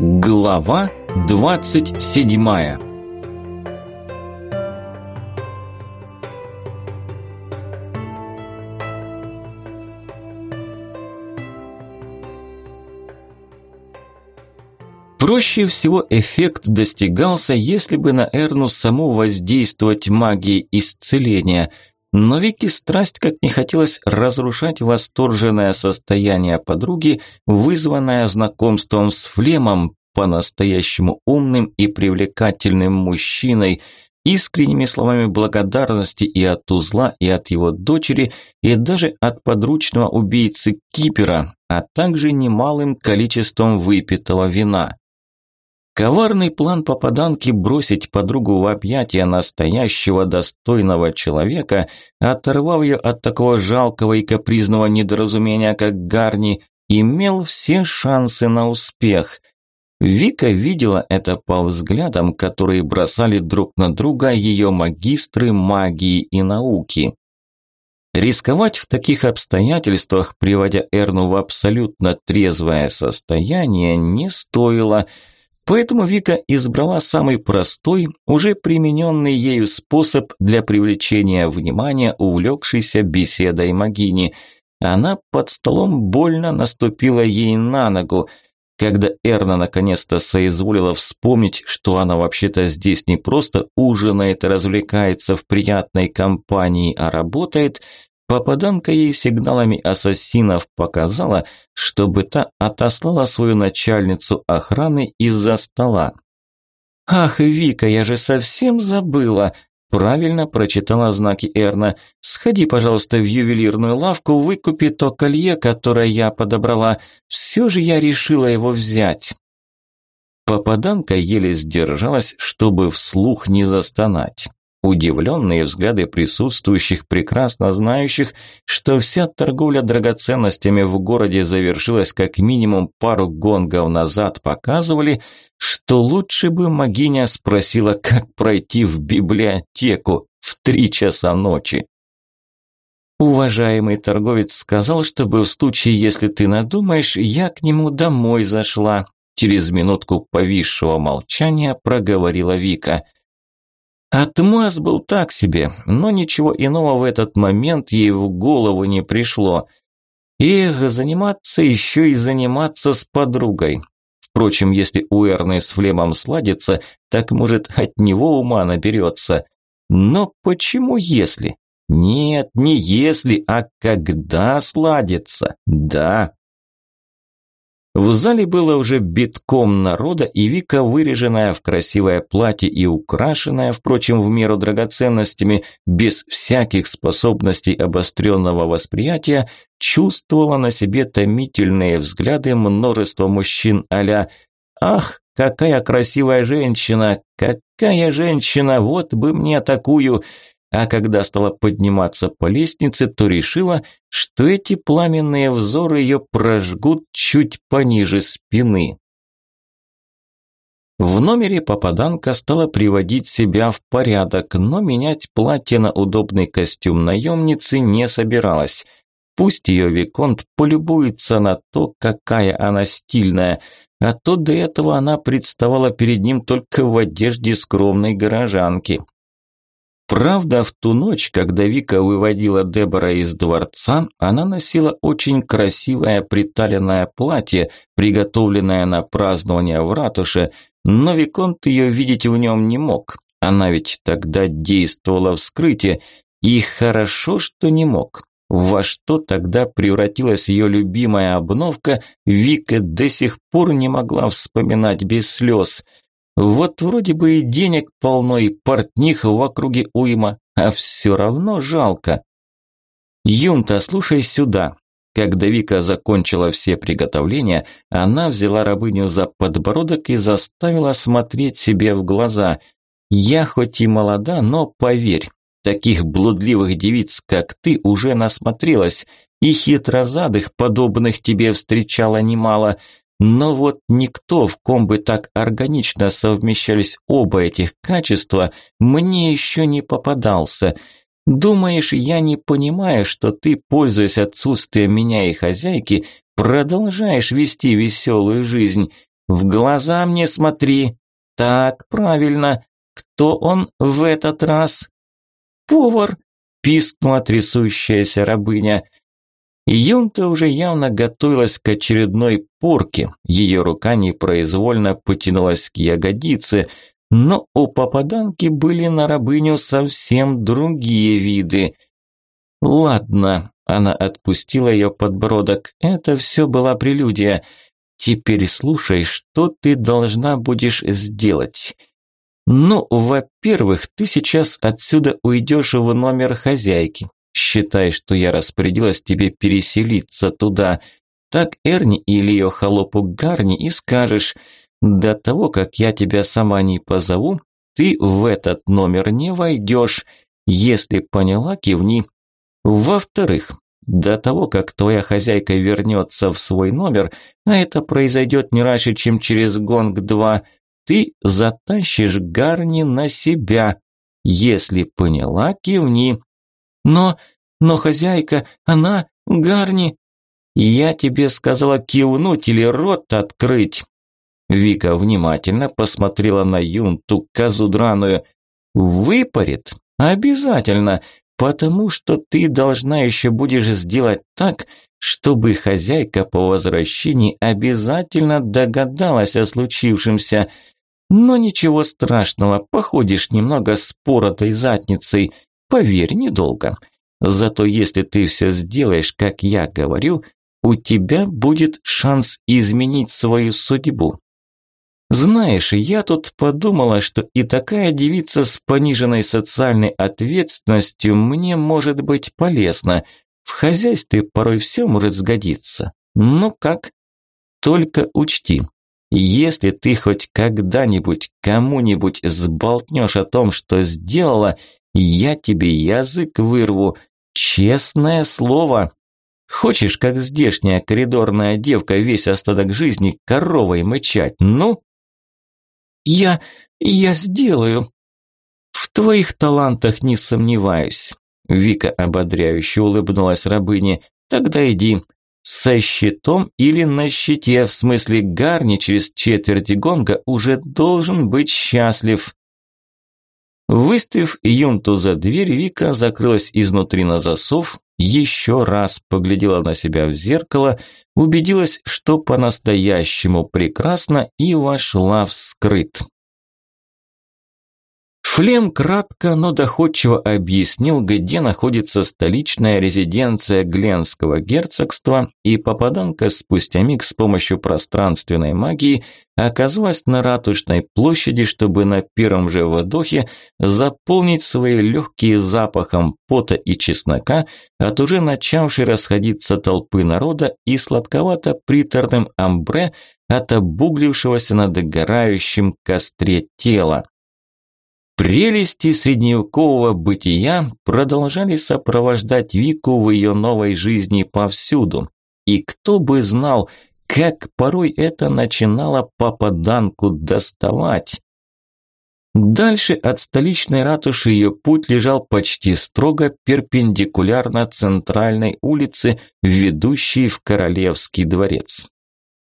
Глава двадцать седьмая. Проще всего эффект достигался, если бы на Эрну саму воздействовать магией исцеления – но Вике страсть как не хотелось разрушать восторженное состояние подруги, вызванное знакомством с Флемом, по-настоящему умным и привлекательным мужчиной, искренними словами благодарности и от узла, и от его дочери, и даже от подручного убийцы Кипера, а также немалым количеством выпитого вина. Коварный план попаданки бросить подругу в объятия настоящего достойного человека, оторвав ее от такого жалкого и капризного недоразумения, как Гарни, имел все шансы на успех. Вика видела это по взглядам, которые бросали друг на друга ее магистры магии и науки. Рисковать в таких обстоятельствах, приводя Эрну в абсолютно трезвое состояние, не стоило – Поэтому Вика избрала самый простой, уже примененный ею способ для привлечения внимания увлекшейся беседой Магини. Она под столом больно наступила ей на ногу. Когда Эрна наконец-то соизволила вспомнить, что она вообще-то здесь не просто ужинает и развлекается в приятной компании, а работает, Попаданка ей сигналами ассасинов показала, чтобы та отослала свою начальницу охраны из-за стола. «Ах, Вика, я же совсем забыла!» Правильно прочитала знаки Эрна. «Сходи, пожалуйста, в ювелирную лавку, выкупи то колье, которое я подобрала. Все же я решила его взять». Попаданка еле сдержалась, чтобы вслух не застонать. Удивленные взгляды присутствующих, прекрасно знающих, что вся торговля драгоценностями в городе завершилась как минимум пару гонгов назад, показывали, что лучше бы Магиня спросила, как пройти в библиотеку в три часа ночи. Уважаемый торговец сказал, чтобы в случае, если ты надумаешь, я к нему домой зашла. Через минутку повисшего молчания проговорила Вика. Отмаз был так себе, но ничего иного в этот момент ей в голову не пришло. Эх, заниматься еще и заниматься с подругой. Впрочем, если у Эрны с Флемом сладится, так, может, от него ума наберется. Но почему если? Нет, не если, а когда сладится. Да. В зале было уже битком народа, и Вика, выреженная в красивое платье и украшенная, впрочем, в меру драгоценностями, без всяких способностей обостренного восприятия, чувствовала на себе томительные взгляды множества мужчин а «Ах, какая красивая женщина! Какая женщина! Вот бы мне такую!» а когда стала подниматься по лестнице, то решила, что эти пламенные взоры ее прожгут чуть пониже спины. В номере попаданка стала приводить себя в порядок, но менять платье на удобный костюм наемницы не собиралась. Пусть ее Виконт полюбуется на то, какая она стильная, а то до этого она представала перед ним только в одежде скромной горожанки. Правда, в ту ночь, когда Вика выводила Дебора из дворца, она носила очень красивое приталенное платье, приготовленное на празднование в ратуше, но Виконт ее видеть в нем не мог. Она ведь тогда действовала в скрытии, и хорошо, что не мог. Во что тогда превратилась ее любимая обновка, Вика до сих пор не могла вспоминать без слез – вот вроде бы и денег полно, и портних в округе уйма, а все равно жалко. Юнта, слушай сюда. Когда Вика закончила все приготовления, она взяла рабыню за подбородок и заставила смотреть себе в глаза. Я хоть и молода, но поверь, таких блудливых девиц, как ты, уже насмотрелась, и хитрозадых, подобных тебе встречала немало. Но вот никто, в ком бы так органично совмещались оба этих качества, мне еще не попадался. Думаешь, я не понимаю, что ты, пользуясь отсутствием меня и хозяйки, продолжаешь вести веселую жизнь? В глаза мне смотри. Так, правильно. Кто он в этот раз? Повар, пискнула трясущаяся рабыня. Юнта уже явно готовилась к очередной порке. Ее рука непроизвольно потянулась к ягодице, но у попаданки были на рабыню совсем другие виды. «Ладно», – она отпустила ее подбородок, – «это все была прелюдия. Теперь слушай, что ты должна будешь сделать». «Ну, во-первых, ты сейчас отсюда уйдешь в номер хозяйки. Считай, что я распорядилась тебе переселиться туда. Так Эрни или ее холопу Гарни и скажешь, до того, как я тебя сама не позову, ты в этот номер не войдешь. Если поняла, кивни. Во-вторых, до того, как твоя хозяйка вернется в свой номер, а это произойдет не раньше, чем через гонг-два, ты затащишь Гарни на себя. Если поняла, кивни. Но, но хозяйка, она, Гарни... Я тебе сказала кивнуть или рот открыть. Вика внимательно посмотрела на Юнту козу драную. Выпарит? Обязательно, потому что ты должна еще будешь сделать так, чтобы хозяйка по возвращении обязательно догадалась о случившемся. Но ничего страшного, походишь немного с поротой задницей. Поверь, недолго. Зато если ты все сделаешь, как я говорю, у тебя будет шанс изменить свою судьбу. Знаешь, я тут подумала, что и такая девица с пониженной социальной ответственностью мне может быть полезна. В хозяйстве порой все может сгодиться. Ну как? Только учти, если ты хоть когда-нибудь кому-нибудь сболтнешь о том, что сделала, я тебе язык вырву. Честное слово. Хочешь, как здешняя коридорная девка весь остаток жизни коровой мычать? Ну? Я... я сделаю. В твоих талантах не сомневаюсь. Вика ободряюще улыбнулась рабыне. Тогда иди. Со щитом или на щите, в смысле Гарни через четверть гонга уже должен быть счастлив. Выставив Юнту за дверь, Вика закрылась изнутри на засов, еще раз поглядела на себя в зеркало, убедилась, что по-настоящему прекрасно и вошла в скрыт. Флем кратко, но доходчиво объяснил, где находится столичная резиденция Гленского герцогства, и попаданка спустя миг с помощью пространственной магии оказалась на ратушной площади, чтобы на первом же вдохе заполнить свои легкие запахом пота и чеснока от уже начавшей расходиться толпы народа и сладковато-приторным амбре от обуглившегося на догорающем костре тела. Прелести средневекового бытия продолжали сопровождать Вику в ее новой жизни повсюду. И кто бы знал, как порой это начинало попаданку доставать. Дальше от столичной ратуши ее путь лежал почти строго перпендикулярно центральной улице, ведущей в Королевский дворец.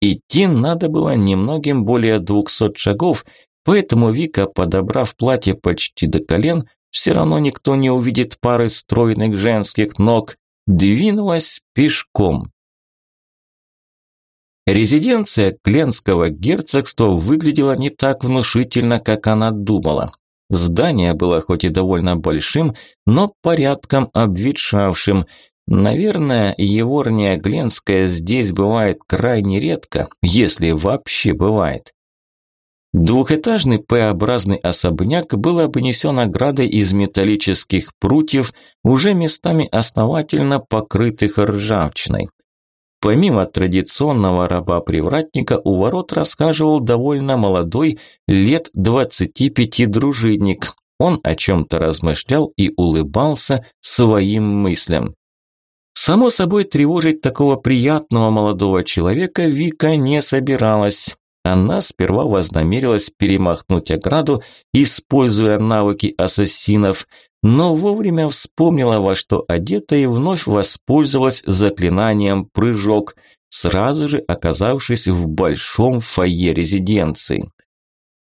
Идти надо было немногим более двухсот шагов, Поэтому Вика, подобрав платье почти до колен, все равно никто не увидит пары стройных женских ног, двинулась пешком. Резиденция Кленского герцогства выглядела не так внушительно, как она думала. Здание было хоть и довольно большим, но порядком обветшавшим. Наверное, Еворния Гленская здесь бывает крайне редко, если вообще бывает. Двухэтажный П-образный особняк был обнесен оградой из металлических прутьев, уже местами основательно покрытых ржавчиной. Помимо традиционного раба-привратника, у ворот рассказывал довольно молодой, лет 25 дружинник. Он о чем-то размышлял и улыбался своим мыслям. Само собой, тревожить такого приятного молодого человека Вика не собиралась. Она сперва вознамерилась перемахнуть ограду, используя навыки ассасинов, но вовремя вспомнила, во что одета и вновь воспользовалась заклинанием «прыжок». сразу же оказавшись в большом фойе резиденции.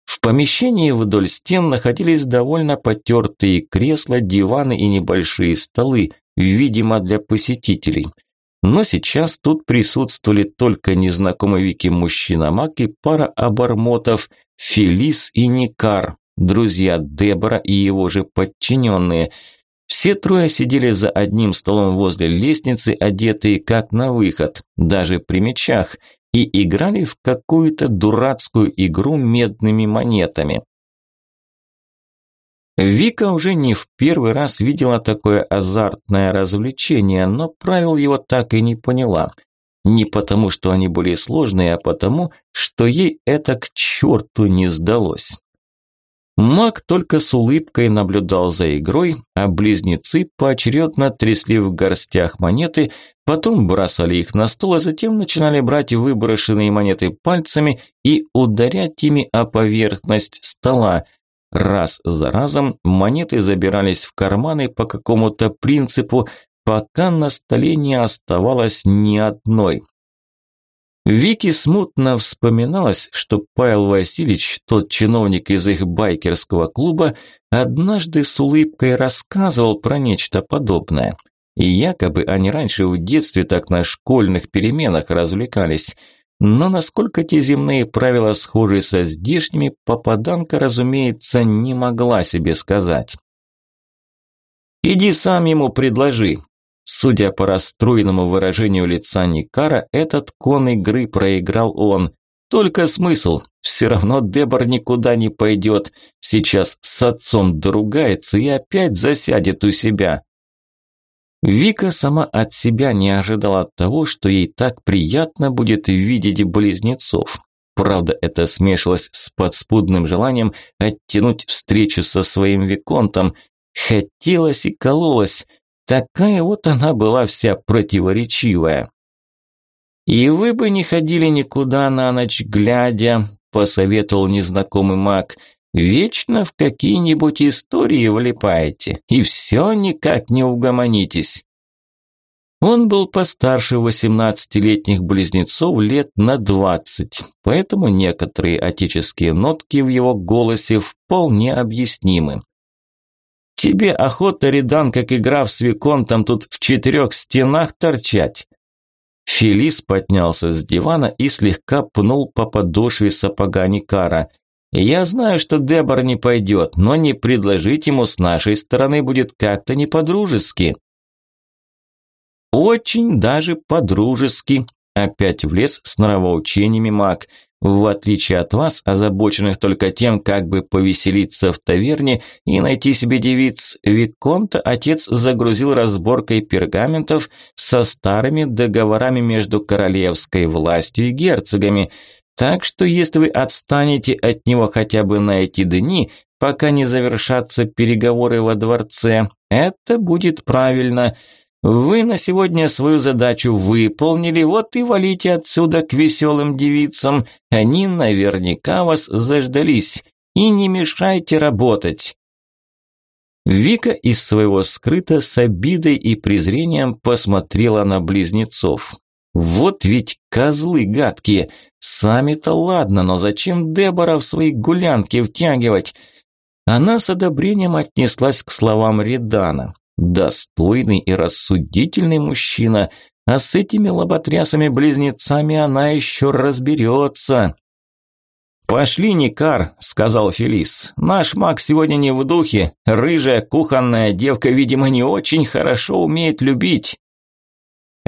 В помещении вдоль стен находились довольно потертые кресла, диваны и небольшие столы, видимо, для посетителей. Но сейчас тут присутствовали только незнакомый Вики мужчина-маг и пара обормотов Фелис и Никар, друзья Дебора и его же подчиненные. Все трое сидели за одним столом возле лестницы, одетые как на выход, даже при мечах, и играли в какую-то дурацкую игру медными монетами. Вика уже не в первый раз видела такое азартное развлечение, но правил его так и не поняла. Не потому, что они были сложные, а потому, что ей это к черту не сдалось. Маг только с улыбкой наблюдал за игрой, а близнецы поочередно трясли в горстях монеты, потом бросали их на стол, а затем начинали брать выброшенные монеты пальцами и ударять ими о поверхность стола. Раз за разом монеты забирались в карманы по какому-то принципу, пока на столе не оставалось ни одной. Вики смутно вспоминалось, что Павел Васильевич, тот чиновник из их байкерского клуба, однажды с улыбкой рассказывал про нечто подобное. И якобы они раньше в детстве так на школьных переменах развлекались. Но насколько те земные правила схожи со здешними, попаданка, разумеется, не могла себе сказать. «Иди сам ему предложи», Судя по расстроенному выражению лица Никара, этот кон игры проиграл он. Только смысл. Все равно Дебор никуда не пойдет. Сейчас с отцом доругается и опять засядет у себя. Вика сама от себя не ожидала того, что ей так приятно будет видеть близнецов. Правда, это смешалось с подспудным желанием оттянуть встречу со своим Виконтом. Хотелось и кололось – Такая вот она была вся противоречивая. «И вы бы не ходили никуда на ночь глядя», – посоветовал незнакомый маг. «Вечно в какие-нибудь истории влипаете, и все никак не угомонитесь». Он был постарше восемнадцатилетних близнецов лет на двадцать, поэтому некоторые отеческие нотки в его голосе вполне объяснимы. Тебе охота, Редан, как игра в Свиконтом, тут в четырех стенах торчать?» Фелис поднялся с дивана и слегка пнул по подошве сапога Никара. «Я знаю, что Дебор не пойдет, но не предложить ему с нашей стороны будет как-то не по-дружески». «Очень даже по-дружески», – опять влез с нравоучениями маг – в отличие от вас, озабоченных только тем, как бы повеселиться в таверне и найти себе девиц, Виконта отец загрузил разборкой пергаментов со старыми договорами между королевской властью и герцогами. Так что если вы отстанете от него хотя бы на эти дни, пока не завершатся переговоры во дворце, это будет правильно – вы на сегодня свою задачу выполнили, вот и валите отсюда к веселым девицам. Они наверняка вас заждались. И не мешайте работать. Вика из своего скрыта с обидой и презрением посмотрела на близнецов. Вот ведь козлы гадкие. Сами-то ладно, но зачем Дебора в свои гулянки втягивать? Она с одобрением отнеслась к словам Редана. Достойный и рассудительный мужчина, а с этими лоботрясами-близнецами она еще разберется. «Пошли, Никар», – сказал Фелис. «Наш маг сегодня не в духе. Рыжая кухонная девка, видимо, не очень хорошо умеет любить».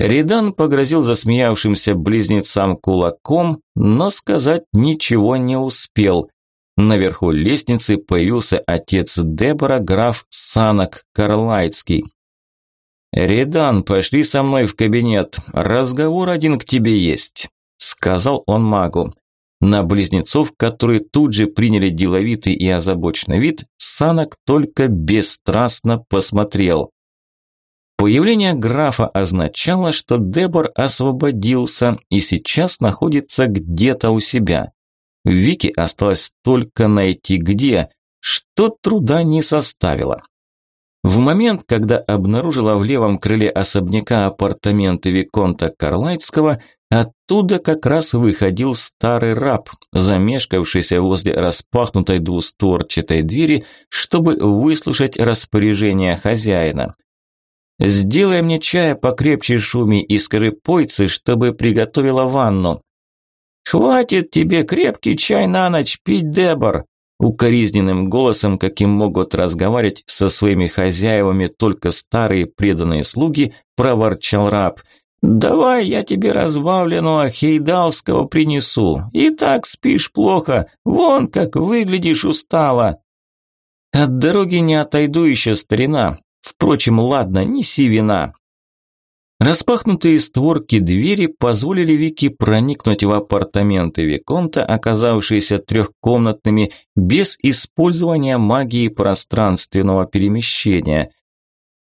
Ридан погрозил засмеявшимся близнецам кулаком, но сказать ничего не успел. Наверху лестницы появился отец Дебора, граф Санок Карлайцкий. «Редан, пошли со мной в кабинет, разговор один к тебе есть», – сказал он магу. На близнецов, которые тут же приняли деловитый и озабоченный вид, Санок только бесстрастно посмотрел. Появление графа означало, что Дебор освободился и сейчас находится где-то у себя. Вике осталось только найти где, что труда не составило. В момент, когда обнаружила в левом крыле особняка апартаменты Виконта Карлайтского, оттуда как раз выходил старый раб, замешкавшийся возле распахнутой двустворчатой двери, чтобы выслушать распоряжение хозяина. «Сделай мне чая покрепче, Шуми, и скажи пойце, чтобы приготовила ванну». «Хватит тебе крепкий чай на ночь пить, Дебор!» Укоризненным голосом, каким могут разговаривать со своими хозяевами только старые преданные слуги, проворчал раб. «Давай я тебе разбавленного хейдалского принесу. И так спишь плохо, вон как выглядишь устало». «От дороги не отойду еще, старина. Впрочем, ладно, неси вина». Распахнутые створки двери позволили Вике проникнуть в апартаменты Виконта, оказавшиеся трехкомнатными, без использования магии пространственного перемещения.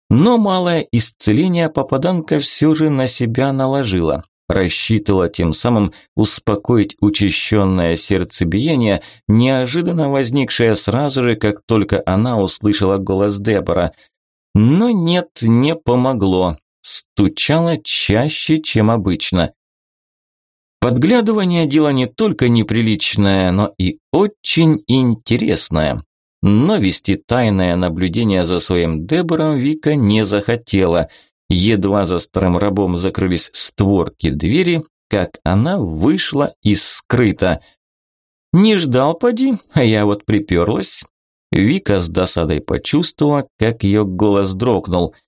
Но малое исцеление попаданка все же на себя наложила. Рассчитывала тем самым успокоить учащенное сердцебиение, неожиданно возникшее сразу же, как только она услышала голос Дебора. Но нет, не помогло стучало чаще, чем обычно. Подглядывание – дело не только неприличное, но и очень интересное. Но вести тайное наблюдение за своим Дебором Вика не захотела. Едва за старым рабом закрылись створки двери, как она вышла из скрыта. «Не ждал, поди, а я вот приперлась». Вика с досадой почувствовала, как ее голос дрогнул –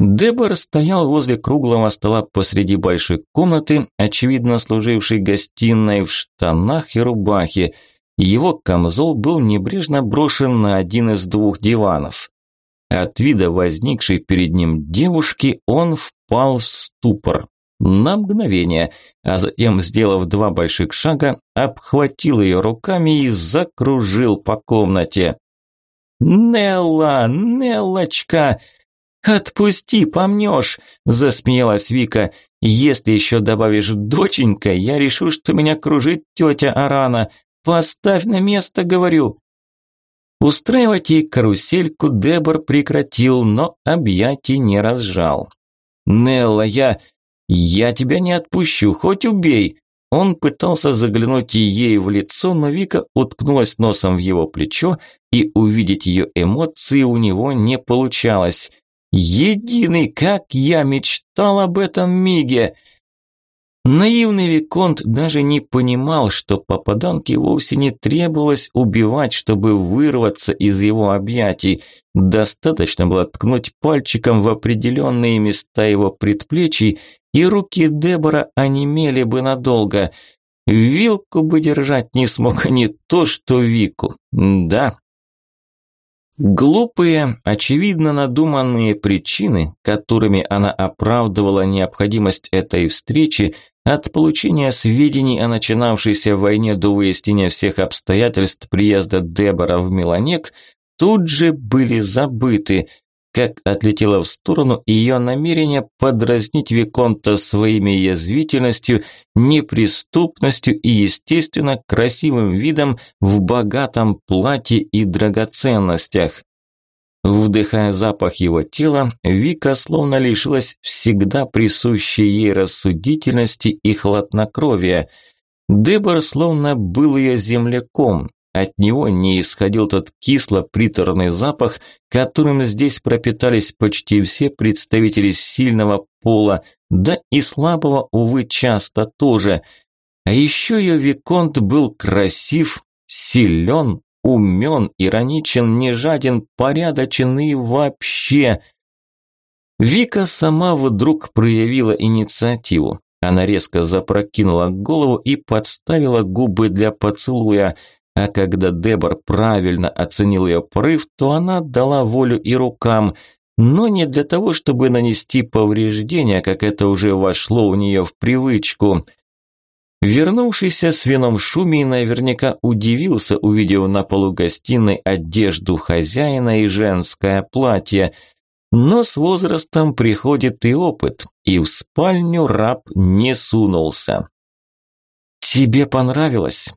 Дебор стоял возле круглого стола посреди большой комнаты, очевидно служившей гостиной в штанах и рубахе. Его камзол был небрежно брошен на один из двух диванов. От вида возникшей перед ним девушки он впал в ступор. На мгновение, а затем, сделав два больших шага, обхватил ее руками и закружил по комнате. «Нелла! Неллочка!» «Отпусти, помнешь!» – засмеялась Вика. «Если еще добавишь «доченька», я решу, что меня кружит тетя Арана. Поставь на место, говорю!» Устраивать ей карусельку Дебор прекратил, но объятий не разжал. «Нелла, я... я тебя не отпущу, хоть убей!» Он пытался заглянуть ей в лицо, но Вика уткнулась носом в его плечо, и увидеть ее эмоции у него не получалось – Единый, как я мечтал об этом миге! Наивный Виконт даже не понимал, что попаданке вовсе не требовалось убивать, чтобы вырваться из его объятий. Достаточно было ткнуть пальчиком в определенные места его предплечий, и руки Дебора онемели бы надолго. Вилку бы держать не смог, а не то, что Вику. Да, Глупые, очевидно надуманные причины, которыми она оправдывала необходимость этой встречи, от получения сведений о начинавшейся войне до выяснения всех обстоятельств приезда Дебора в Меланек, тут же были забыты, как отлетело в сторону ее намерение подразнить Виконта своими язвительностью, неприступностью и, естественно, красивым видом в богатом платье и драгоценностях. Вдыхая запах его тела, Вика словно лишилась всегда присущей ей рассудительности и хладнокровия. Дебор словно был ее земляком, от него не исходил тот кисло-приторный запах, которым здесь пропитались почти все представители сильного пола, да и слабого, увы, часто тоже. А еще ее Виконт был красив, силен, умен, ироничен, не жаден, порядочен и вообще... Вика сама вдруг проявила инициативу. Она резко запрокинула голову и подставила губы для поцелуя – а когда Дебор правильно оценил ее порыв, то она дала волю и рукам, но не для того, чтобы нанести повреждения, как это уже вошло у нее в привычку. Вернувшийся с вином Шуми наверняка удивился, увидев на полу гостиной одежду хозяина и женское платье. Но с возрастом приходит и опыт, и в спальню раб не сунулся. «Тебе понравилось?»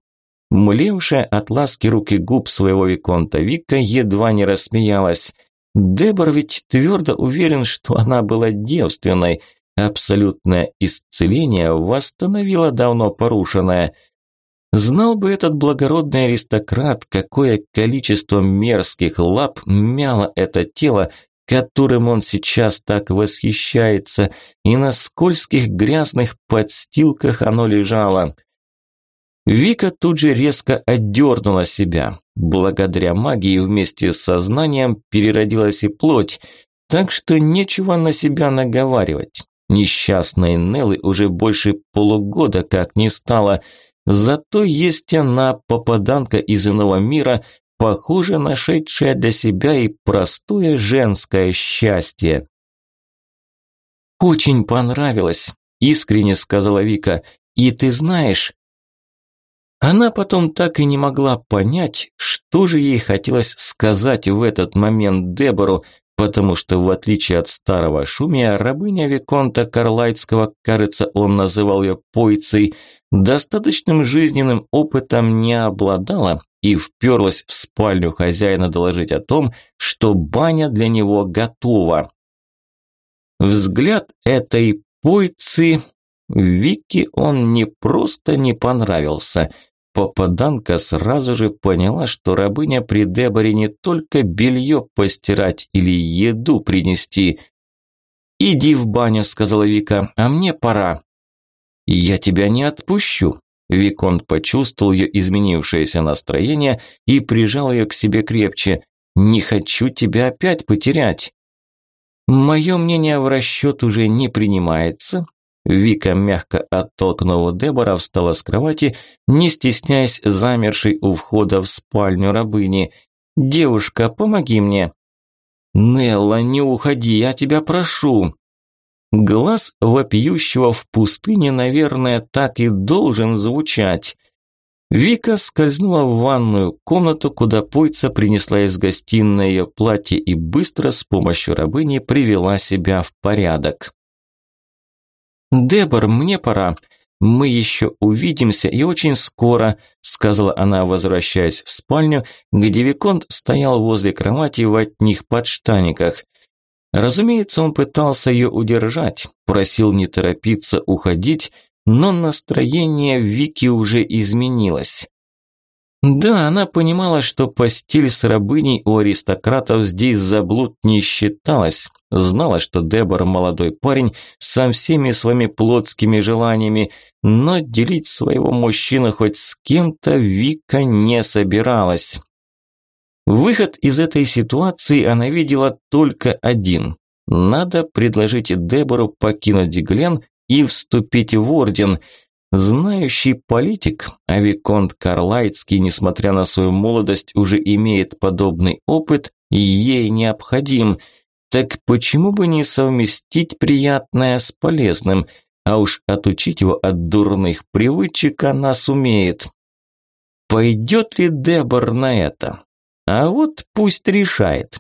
Млевшая от ласки руки губ своего Виконта Вика едва не рассмеялась. Дебор ведь твердо уверен, что она была девственной. Абсолютное исцеление восстановило давно порушенное. Знал бы этот благородный аристократ, какое количество мерзких лап мяло это тело, которым он сейчас так восхищается, и на скользких грязных подстилках оно лежало. Вика тут же резко отдернула себя. Благодаря магии вместе с сознанием переродилась и плоть, так что нечего на себя наговаривать. Несчастной Неллы уже больше полугода как не стало, зато есть она, попаданка из иного мира, похоже, нашедшая для себя и простое женское счастье. «Очень понравилось», – искренне сказала Вика. «И ты знаешь...» Она потом так и не могла понять, что же ей хотелось сказать в этот момент Дебору, потому что, в отличие от старого шумия, рабыня Виконта Карлайтского, кажется, он называл ее пойцей, достаточным жизненным опытом не обладала и вперлась в спальню хозяина доложить о том, что баня для него готова. Взгляд этой пойцы Вики он не просто не понравился. Попаданка сразу же поняла, что рабыня при Деборе не только белье постирать или еду принести. «Иди в баню», – сказала Вика, – «а мне пора». «Я тебя не отпущу», Виконт почувствовал ее изменившееся настроение и прижал ее к себе крепче. «Не хочу тебя опять потерять». «Мое мнение в расчет уже не принимается». Вика, мягко оттолкнула Дебора, встала с кровати, не стесняясь замершей у входа в спальню рабыни. «Девушка, помоги мне». «Нелла, не уходи, я тебя прошу», Глаз вопиющего в пустыне, наверное, так и должен звучать. Вика скользнула в ванную комнату, куда пойца принесла из гостиной ее платье и быстро с помощью рабыни привела себя в порядок. «Дебор, мне пора. Мы еще увидимся и очень скоро», сказала она, возвращаясь в спальню, где Виконт стоял возле кровати в одних подштаниках – Разумеется, он пытался ее удержать, просил не торопиться уходить, но настроение Вики уже изменилось. Да, она понимала, что постель с рабыней у аристократов здесь заблуд не считалась, знала, что Дебор молодой парень со всеми своими плотскими желаниями, но делить своего мужчину хоть с кем-то Вика не собиралась. Выход из этой ситуации она видела только один. Надо предложить Дебору покинуть Глен и вступить в Орден. Знающий политик, а Виконт Карлайтский, несмотря на свою молодость, уже имеет подобный опыт и ей необходим. Так почему бы не совместить приятное с полезным? А уж отучить его от дурных привычек она сумеет. Пойдет ли Дебор на это? А вот пусть решает.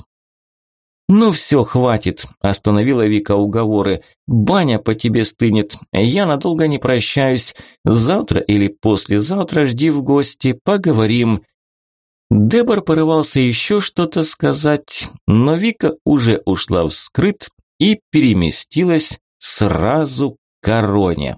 «Ну все, хватит», – остановила Вика уговоры. «Баня по тебе стынет, я надолго не прощаюсь. Завтра или послезавтра жди в гости, поговорим». Дебор порывался еще что-то сказать, но Вика уже ушла в скрыт и переместилась сразу к короне.